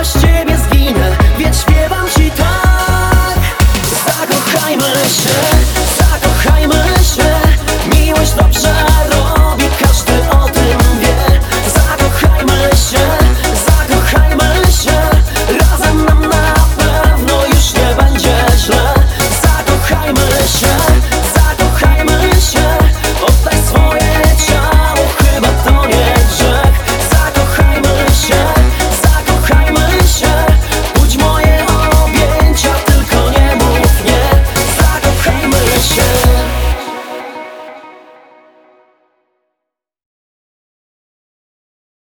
much you.